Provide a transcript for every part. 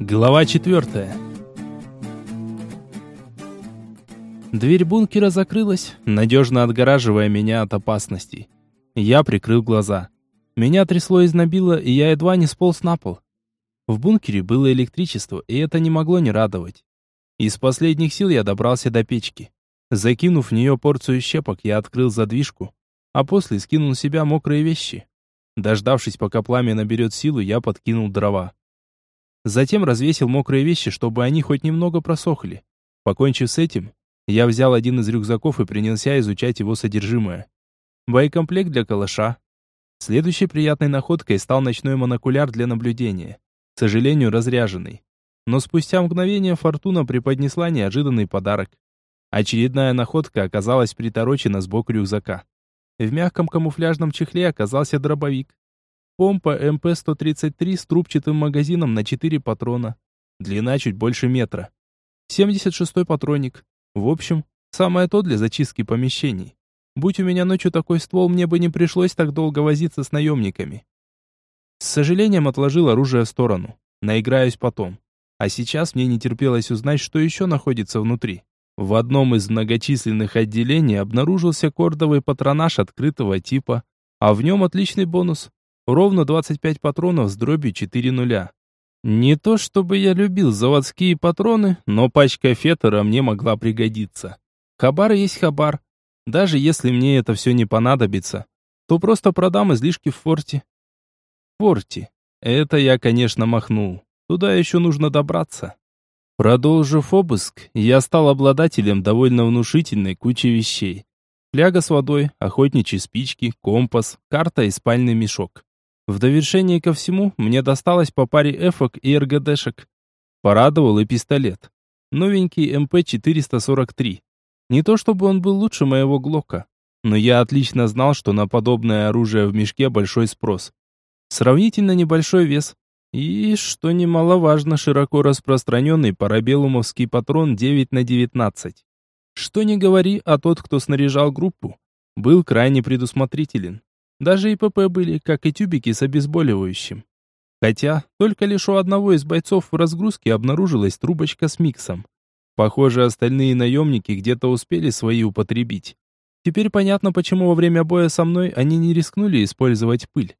Глава четвертая. Дверь бункера закрылась, надежно отгораживая меня от опасностей. Я прикрыл глаза. Меня трясло и знобило, и я едва не сполз на пол. В бункере было электричество, и это не могло не радовать. Из последних сил я добрался до печки. Закинув в нее порцию щепок, я открыл задвижку, а после скинул с себя мокрые вещи. Дождавшись, пока пламя наберет силу, я подкинул дрова. Затем развесил мокрые вещи, чтобы они хоть немного просохли. Покончив с этим, я взял один из рюкзаков и принялся изучать его содержимое. Боекомплект для калаша. Следующей приятной находкой стал ночной монокуляр для наблюдения. К сожалению, разряженный. Но спустя мгновение Фортуна преподнесла неожиданный подарок. Очередная находка оказалась приторочена сбоку рюкзака. В мягком камуфляжном чехле оказался дробовик. Помпа МП-133 с трубчатым магазином на 4 патрона. Длина чуть больше метра. 76-й патроник. В общем, самое то для зачистки помещений. Будь у меня ночью такой ствол, мне бы не пришлось так долго возиться с наемниками. С сожалением отложил оружие в сторону. Наиграюсь потом. А сейчас мне не терпелось узнать, что еще находится внутри. В одном из многочисленных отделений обнаружился кордовый патронаж открытого типа, а в нем отличный бонус. Ровно 25 патронов с дробью 4 нуля. Не то чтобы я любил заводские патроны, но пачка фетера мне могла пригодиться. Хабар есть хабар. Даже если мне это все не понадобится, то просто продам излишки в форте. Форте. Это я, конечно, махнул. Туда еще нужно добраться. Продолжив обыск, я стал обладателем довольно внушительной кучи вещей. Фляга с водой, охотничьи спички, компас, карта и спальный мешок. В довершение ко всему, мне досталось по паре эфок и РГДшек. Порадовал и пистолет. Новенький МП-443. Не то чтобы он был лучше моего Глока, но я отлично знал, что на подобное оружие в мешке большой спрос. Сравнительно небольшой вес, и, что немаловажно, широко распространенный парабеллумовский патрон 9 на 19. Что не говори, а тот, кто снаряжал группу, был крайне предусмотрителен. Даже ИПП были, как и тюбики с обезболивающим. Хотя, только лишь у одного из бойцов в разгрузке обнаружилась трубочка с миксом. Похоже, остальные наемники где-то успели свои употребить. Теперь понятно, почему во время боя со мной они не рискнули использовать пыль.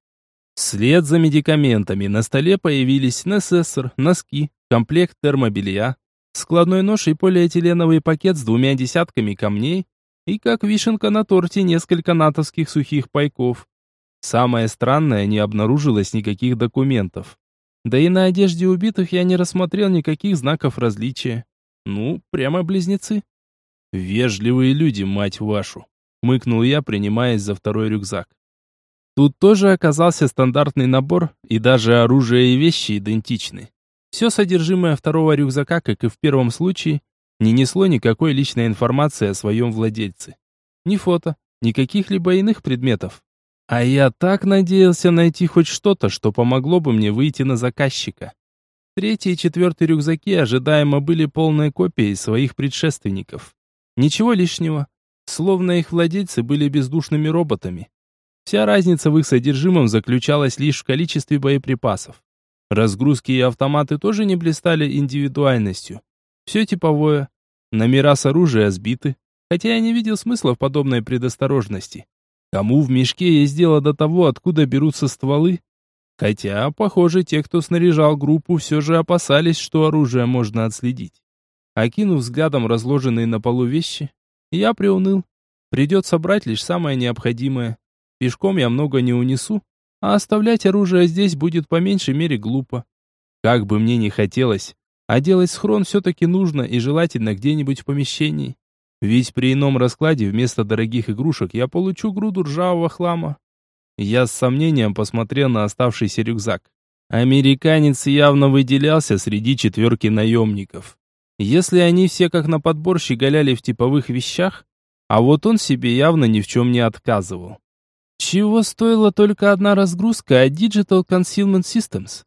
Вслед за медикаментами на столе появились несессор, носки, комплект термобелья, складной нож и полиэтиленовый пакет с двумя десятками камней и, как вишенка на торте, несколько натовских сухих пайков. Самое странное, не обнаружилось никаких документов. Да и на одежде убитых я не рассмотрел никаких знаков различия. Ну, прямо близнецы. Вежливые люди, мать вашу. Мыкнул я, принимаясь за второй рюкзак. Тут тоже оказался стандартный набор, и даже оружие и вещи идентичны. Все содержимое второго рюкзака, как и в первом случае, не несло никакой личной информации о своем владельце. Ни фото, ни каких-либо иных предметов. А я так надеялся найти хоть что-то, что помогло бы мне выйти на заказчика. Третий и четвертый рюкзаки ожидаемо были полной копией своих предшественников. Ничего лишнего, словно их владельцы были бездушными роботами. Вся разница в их содержимом заключалась лишь в количестве боеприпасов. Разгрузки и автоматы тоже не блистали индивидуальностью. Все типовое. Номера с оружия сбиты, хотя я не видел смысла в подобной предосторожности. Кому в мешке есть дело до того, откуда берутся стволы? Хотя, похоже, те, кто снаряжал группу, все же опасались, что оружие можно отследить. Окинув взглядом разложенные на полу вещи, я приуныл. Придется брать лишь самое необходимое. Пешком я много не унесу, а оставлять оружие здесь будет по меньшей мере глупо. Как бы мне ни хотелось, а делать схрон все-таки нужно и желательно где-нибудь в помещении. Ведь при ином раскладе вместо дорогих игрушек я получу груду ржавого хлама. Я с сомнением посмотрел на оставшийся рюкзак. Американец явно выделялся среди четверки наемников. Если они все как на подбор щеголяли в типовых вещах, а вот он себе явно ни в чем не отказывал. Чего стоила только одна разгрузка от Digital Concealment Systems?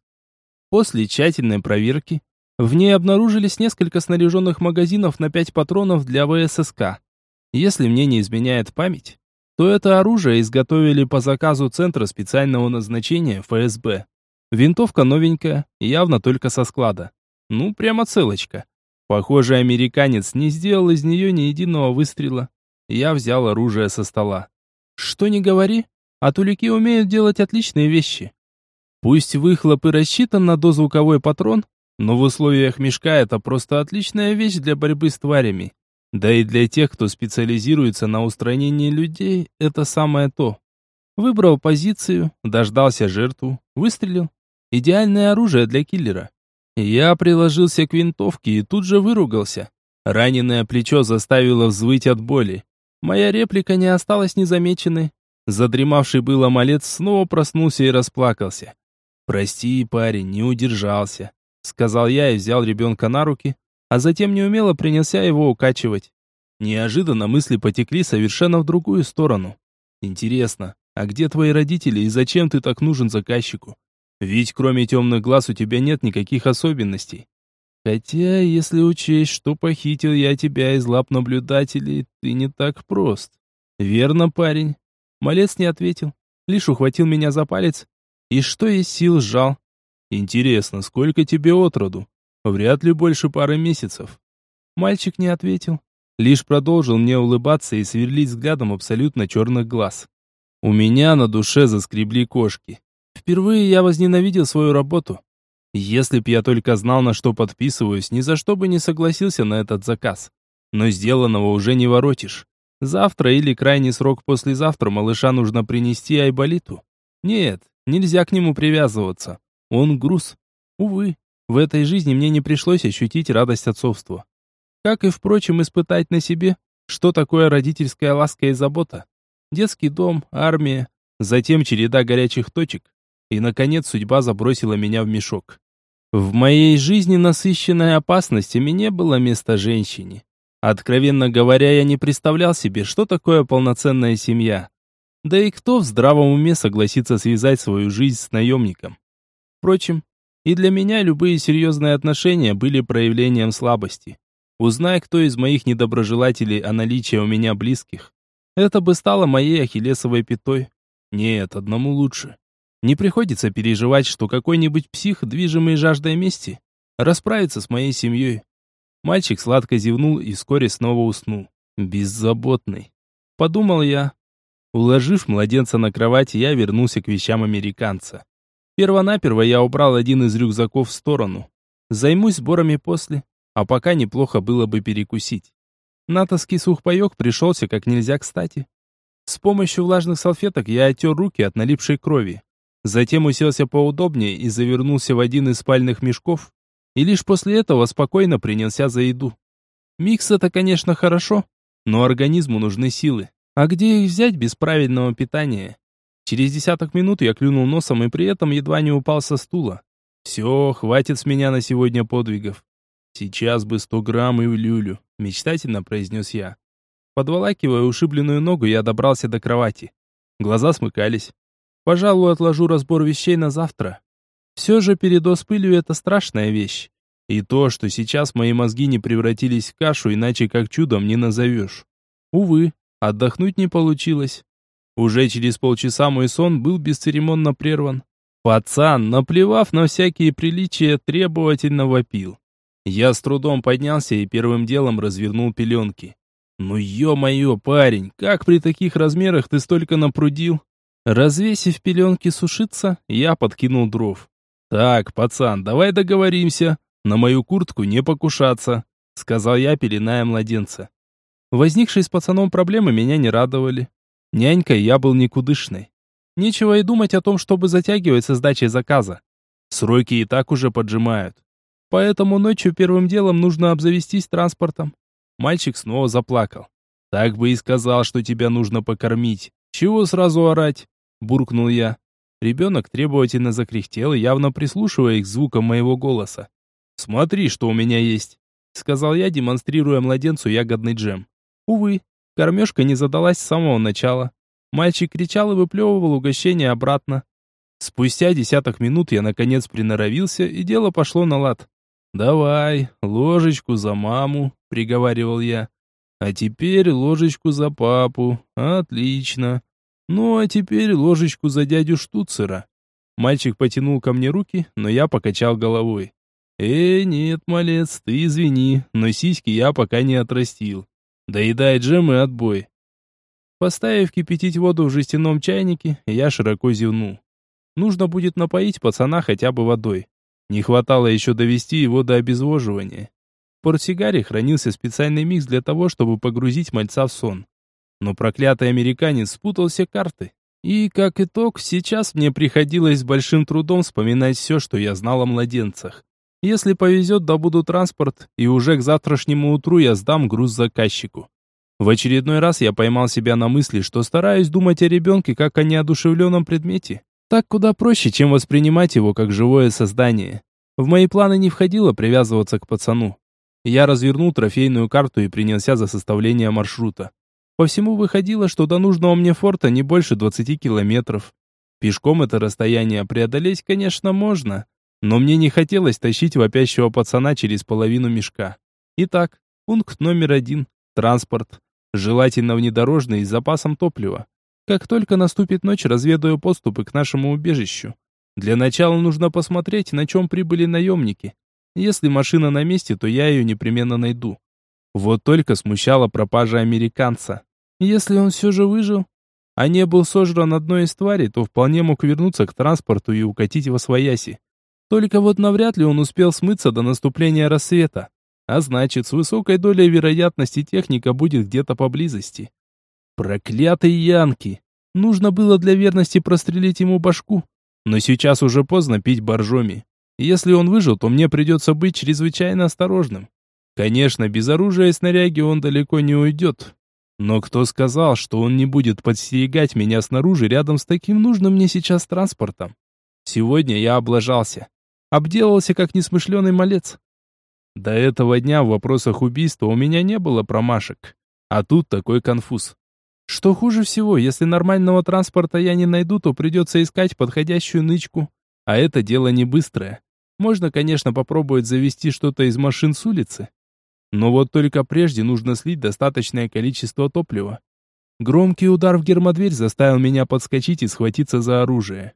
После тщательной проверки в ней обнаружились несколько снаряженных магазинов на 5 патронов для ВССК. Если мне не изменяет память, то это оружие изготовили по заказу Центра специального назначения ФСБ. Винтовка новенькая, явно только со склада. Ну, прямо целочка. Похоже, американец не сделал из нее ни единого выстрела. Я взял оружие со стола. Что не говори, а тулики умеют делать отличные вещи. Пусть выхлоп и рассчитан на дозвуковой патрон, но в условиях мешка это просто отличная вещь для борьбы с тварями. Да и для тех, кто специализируется на устранении людей, это самое то. Выбрал позицию, дождался жертву, выстрелил. Идеальное оружие для киллера. Я приложился к винтовке и тут же выругался. Раненое плечо заставило взвыть от боли. Моя реплика не осталась незамеченной. Задремавший был малец снова проснулся и расплакался. «Прости, парень, не удержался», — сказал я и взял ребенка на руки, а затем неумело принялся его укачивать. Неожиданно мысли потекли совершенно в другую сторону. «Интересно, а где твои родители и зачем ты так нужен заказчику? Ведь кроме темных глаз у тебя нет никаких особенностей. Хотя, если учесть, что похитил я тебя из лап наблюдателей, ты не так прост. Верно, парень. Малец не ответил, лишь ухватил меня за палец и что есть сил сжал. Интересно, сколько тебе отроду? Вряд ли больше пары месяцев. Мальчик не ответил, лишь продолжил мне улыбаться и сверлить взглядом абсолютно черных глаз. У меня на душе заскребли кошки. Впервые я возненавидел свою работу. Если б я только знал, на что подписываюсь, ни за что бы не согласился на этот заказ. Но сделанного уже не воротишь. Завтра или крайний срок послезавтра малыша нужно принести Айболиту. Нет, нельзя к нему привязываться. Он груз. Увы, в этой жизни мне не пришлось ощутить радость отцовства. Как и, впрочем, испытать на себе, что такое родительская ласка и забота детский дом, армия, затем череда горячих точек, и, наконец, судьба забросила меня в мешок. В моей жизни, насыщенной опасностями, не было места женщине. Откровенно говоря, я не представлял себе, что такое полноценная семья. Да и кто в здравом уме согласится связать свою жизнь с наемником? Впрочем, и для меня любые серьезные отношения были проявлением слабости. Узнай, кто из моих недоброжелателей о наличии у меня близких, это бы стало моей ахиллесовой пятой. Нет, одному лучше. Не приходится переживать, что какой-нибудь псих, движимый жаждой мести, расправится с моей семьей. Мальчик сладко зевнул и вскоре снова уснул. Беззаботный. Подумал я. Уложив младенца на кровать, я вернулся к вещам американца. Первонаперво я убрал один из рюкзаков в сторону. Займусь сборами после, а пока неплохо было бы перекусить. Натовский сухпайок пришелся как нельзя кстати. С помощью влажных салфеток я оттер руки от налипшей крови. Затем уселся поудобнее и завернулся в один из спальных мешков, и лишь после этого спокойно принялся за еду. Микс это, конечно, хорошо, но организму нужны силы. А где их взять без правильного питания? Через десяток минут я клюнул носом и при этом едва не упал со стула. Все, хватит с меня на сегодня подвигов. Сейчас бы сто грамм и в люлю мечтательно произнес я. Подволакивая ушибленную ногу, я добрался до кровати. Глаза смыкались. Пожалуй, отложу разбор вещей на завтра. Все же передоз пылью — это страшная вещь. И то, что сейчас мои мозги не превратились в кашу, иначе как чудом не назовешь. Увы, отдохнуть не получилось. Уже через полчаса мой сон был бесцеремонно прерван. Пацан, наплевав на всякие приличия, требовательно вопил. Я с трудом поднялся и первым делом развернул пеленки. «Ну ё-моё, парень, как при таких размерах ты столько напрудил?» Развесив пеленки сушиться, я подкинул дров. «Так, пацан, давай договоримся, на мою куртку не покушаться», сказал я, пеленая младенца. Возникшие с пацаном проблемы меня не радовали. Нянькой я был никудышной. Нечего и думать о том, чтобы затягивать со сдачей заказа. Сроки и так уже поджимают. Поэтому ночью первым делом нужно обзавестись транспортом. Мальчик снова заплакал. Так бы и сказал, что тебя нужно покормить. Чего сразу орать? буркнул я. Ребенок требовательно закряхтел, явно прислушиваясь к звукам моего голоса. «Смотри, что у меня есть», — сказал я, демонстрируя младенцу ягодный джем. Увы, кормежка не задалась с самого начала. Мальчик кричал и выплевывал угощение обратно. Спустя десяток минут я наконец приноровился, и дело пошло на лад. «Давай, ложечку за маму», — приговаривал я. «А теперь ложечку за папу. Отлично. Ну, а теперь ложечку за дядю Штуцера». Мальчик потянул ко мне руки, но я покачал головой. «Э, нет, малец, ты извини, но сиськи я пока не отрастил. Доедай джем и отбой». Поставив кипятить воду в жестяном чайнике, я широко зевнул. Нужно будет напоить пацана хотя бы водой. Не хватало еще довести его до обезвоживания. В портсигаре хранился специальный микс для того, чтобы погрузить мальца в сон. Но проклятый американец спутал все карты. И, как итог, сейчас мне приходилось с большим трудом вспоминать все, что я знал о младенцах. Если повезет, добуду транспорт, и уже к завтрашнему утру я сдам груз заказчику. В очередной раз я поймал себя на мысли, что стараюсь думать о ребенке как о неодушевленном предмете. Так куда проще, чем воспринимать его как живое создание. В мои планы не входило привязываться к пацану. Я развернул трофейную карту и принялся за составление маршрута. По всему выходило, что до нужного мне форта не больше 20 километров. Пешком это расстояние преодолеть, конечно, можно, но мне не хотелось тащить вопящего пацана через половину мешка. Итак, пункт номер один – транспорт. Желательно внедорожный с запасом топлива. Как только наступит ночь, разведаю подступы к нашему убежищу. Для начала нужно посмотреть, на чем прибыли наемники. Если машина на месте, то я ее непременно найду. Вот только смущала пропажа американца. Если он все же выжил, а не был сожран одной из тварей, то вполне мог вернуться к транспорту и укатить во свояси. Только вот навряд ли он успел смыться до наступления рассвета. А значит, с высокой долей вероятности техника будет где-то поблизости. Проклятые янки! Нужно было для верности прострелить ему башку. Но сейчас уже поздно пить боржоми. Если он выжил, то мне придется быть чрезвычайно осторожным. Конечно, без оружия и снаряги он далеко не уйдет. Но кто сказал, что он не будет подстерегать меня снаружи рядом с таким нужным мне сейчас транспортом? Сегодня я облажался. Обделался как несмышленый малец. До этого дня в вопросах убийства у меня не было промашек. А тут такой конфуз. Что хуже всего, если нормального транспорта я не найду, то придется искать подходящую нычку. А это дело не быстрое. Можно, конечно, попробовать завести что-то из машин с улицы. Но вот только прежде нужно слить достаточное количество топлива. Громкий удар в гермодверь заставил меня подскочить и схватиться за оружие.